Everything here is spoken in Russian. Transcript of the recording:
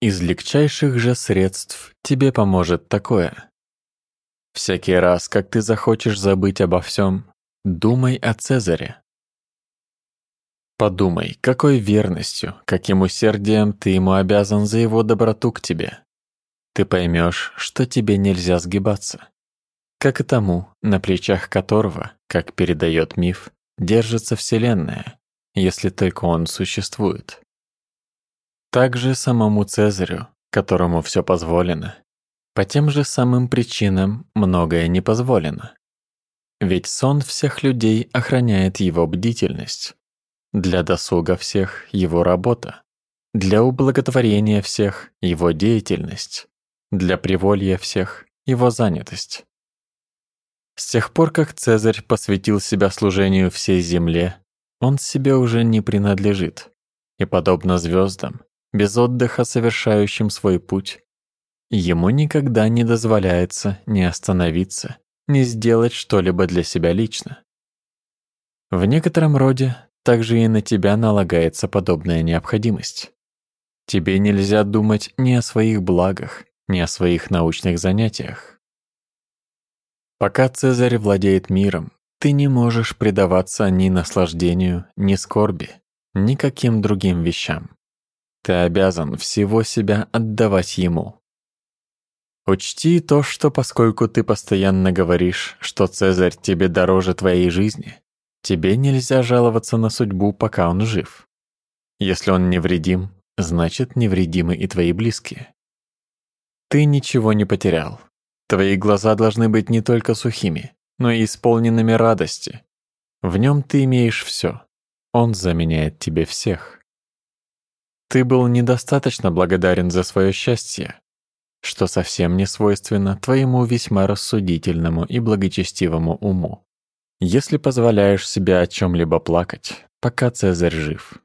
Из легчайших же средств тебе поможет такое. Всякий раз, как ты захочешь забыть обо всем, думай о Цезаре. Подумай, какой верностью, каким усердием ты ему обязан за его доброту к тебе. Ты поймешь, что тебе нельзя сгибаться. Как и тому, на плечах которого, как передает миф, держится Вселенная, если только он существует. Также самому Цезарю, которому все позволено, по тем же самым причинам многое не позволено. Ведь сон всех людей охраняет его бдительность. Для досуга всех его работа. Для ублаготворения всех его деятельность. Для приволья всех его занятость. С тех пор, как Цезарь посвятил себя служению всей земле, он себе уже не принадлежит, и, подобно звездам, без отдыха совершающим свой путь. Ему никогда не дозволяется ни остановиться, ни сделать что-либо для себя лично. В некотором роде также и на тебя налагается подобная необходимость. Тебе нельзя думать ни о своих благах, ни о своих научных занятиях. Пока Цезарь владеет миром, ты не можешь предаваться ни наслаждению, ни скорби, ни каким другим вещам. Ты обязан всего себя отдавать ему. Учти то, что поскольку ты постоянно говоришь, что Цезарь тебе дороже твоей жизни, тебе нельзя жаловаться на судьбу, пока он жив. Если он невредим, значит невредимы и твои близкие. Ты ничего не потерял. Твои глаза должны быть не только сухими, но и исполненными радости. В нем ты имеешь все. Он заменяет тебе всех. Ты был недостаточно благодарен за свое счастье, что совсем не свойственно твоему весьма рассудительному и благочестивому уму. Если позволяешь себе о чем-либо плакать, пока Цезарь жив.